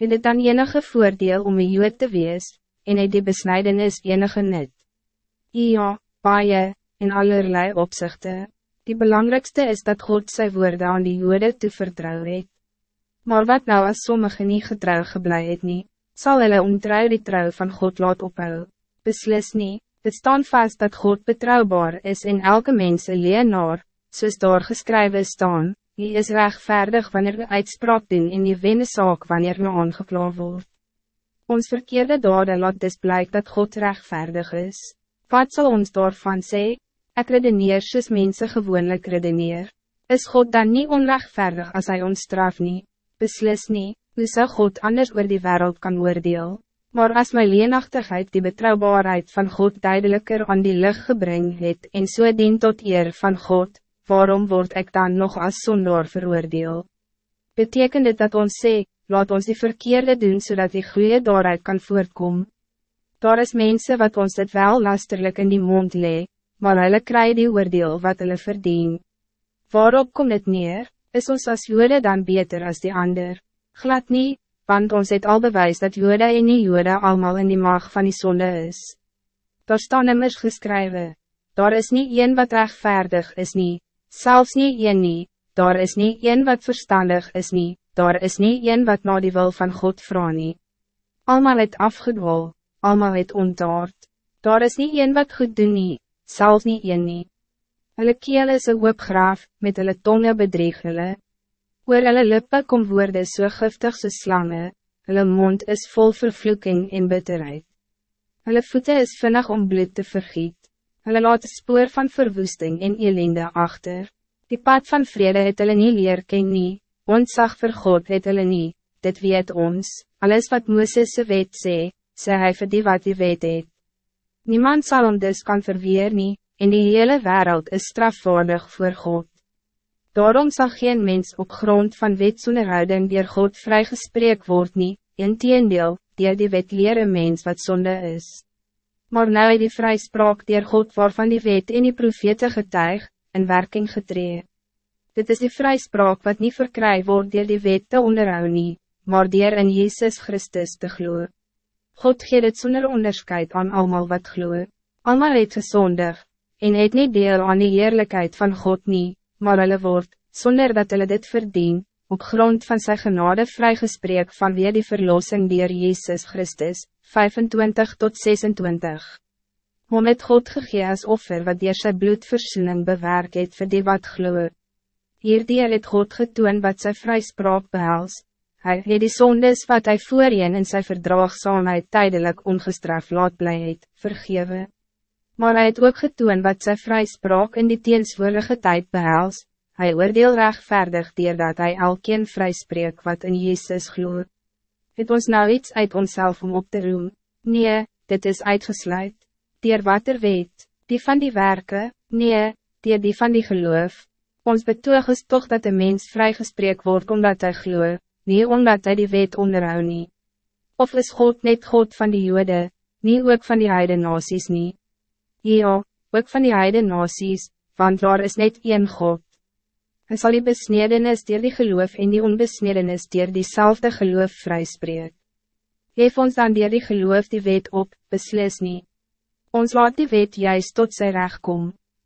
Het het dan enige voordeel om een jood te wees, en het die besnijdenis enige nut? Ja, baie, in allerlei opzichten. Die belangrijkste is dat God zijn woorden aan die jode te vertrouwen het. Maar wat nou als sommigen niet getrouw geblei het nie, sal hulle ontrouw die trouw van God laat ophou? Beslis nie, het staan vast dat God betrouwbaar is in elke mens een leenaar, soos daar geskrywe staan, die is rechtvaardig wanneer we uitspraak doen in die wenne saak wanneer we aangekla word. Ons verkeerde dade laat dus blijk dat God rechtvaardig is. Wat zal ons daarvan sê? Ek redeneer soos mense gewoonlik redeneer. Is God dan niet onrechtvaardig als hij ons straf nie? Beslis nie, hoe sou God anders oor die wereld kan oordeel? Maar als mijn leenachtigheid die betrouwbaarheid van God duidelijker aan die lucht gebring het en so dien tot eer van God, waarom word ik dan nog als zondaar veroordeel? Betekent dit dat ons sê, laat ons die verkeerde doen zodat die goede daaruit kan voortkomen? Daar is mensen wat ons het wel lasterlijk in die mond lee, maar hulle kry die oordeel wat hulle verdien. Waarop komt het neer, is ons als jode dan beter als die ander? Glad niet, want ons het al bewijs dat jode en die jode allemaal in die maag van die zonde is. Daar staan immers geskrywe, daar is niet een wat rechtvaardig is niet, zelfs niet een nie, daar is niet een wat verstandig is niet, daar is niet een wat na die wil van God vraag nie. Almal het afgedwol, almal het ontaard, daar is niet een wat goed doen nie, zelfs niet een nie. Hulle keel is een hoopgraaf, met hulle tonge bedreig hulle. Oor hulle lippe kom woorde so giftig so slange, hulle mond is vol vervloeking en bitterheid. Hulle voete is vinnig om bloed te vergiet. Hulle laat spoor van verwoesting en elende achter. Die pad van vrede het hulle nie leer ken nie, ontzag vir God het hulle nie, dit weet ons, alles wat Mooses se wet sê, sê hy vir die wat die wet het. Niemand zal om dus kan verweer nie, en die hele wereld is strafwaardig voor God. Daarom zal geen mens op grond van wetsoenerhouding dier God vrygespreek word nie, in teendeel, dier die wet leer een mens wat zonde is maar nou het die vrijspraak dier God waarvan die wet en die profete getuig, in werking getree. Dit is die vrijspraak wat niet verkry word dier die wet te onderhou nie, maar dier in Jezus Christus te gloe. God gee dit zonder onderscheid aan allemaal wat gloe. Almal het gezondig, en het niet deel aan die eerlijkheid van God nie, maar hulle word, zonder dat hulle dit verdien, op grond van zijn genade vrijgesprek van weer die verlossing dier Jezus Christus, 25 tot 26. Hom het God gegee as offer wat dier sy bloedversoening bewerk het vir die wat gloe. Hierdier het God getoon wat sy vryspraak behels, hy het die sondes wat hij voorheen in sy verdraagzaamheid tijdelijk ongestraf laat bly het, vergewe. Maar hij het ook getoon wat sy vryspraak in die teenswoordige tijd behels, Hij oordeel rechtvaardig dier dat hij elkeen vrijspreek wat in Jezus gloeit. Het ons nou iets uit onszelf om op te roem? Nee, dit is uitgesluit. Dier wat er weet, die van die werken, nee, dier die van die geloof. Ons betoog is toch dat de mens vrijgespreek wordt omdat hij gloeit, niet omdat hij die wet onderhou nie. Of is God net God van die jode, niet ook van die heide nasies nie? Ja, ook van die heide nasies, want daar is net één God. Hij zal die besnedenis dier die geloof en die onbesnedenis dier diezelfde geloof vrijspreek. Geef ons dan dier die geloof die wet op, beslis nie. Ons laat die wet juist tot sy recht kom.